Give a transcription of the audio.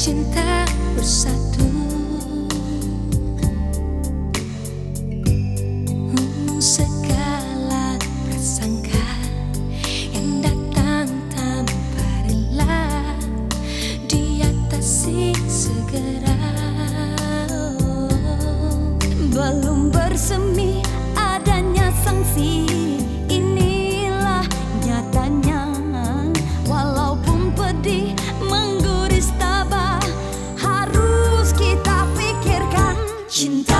cinta bersatu. Hmm, segala prasangka yang datang tanpa rela Diatasi segera. Belum bersemi adanya sanksi. için. ta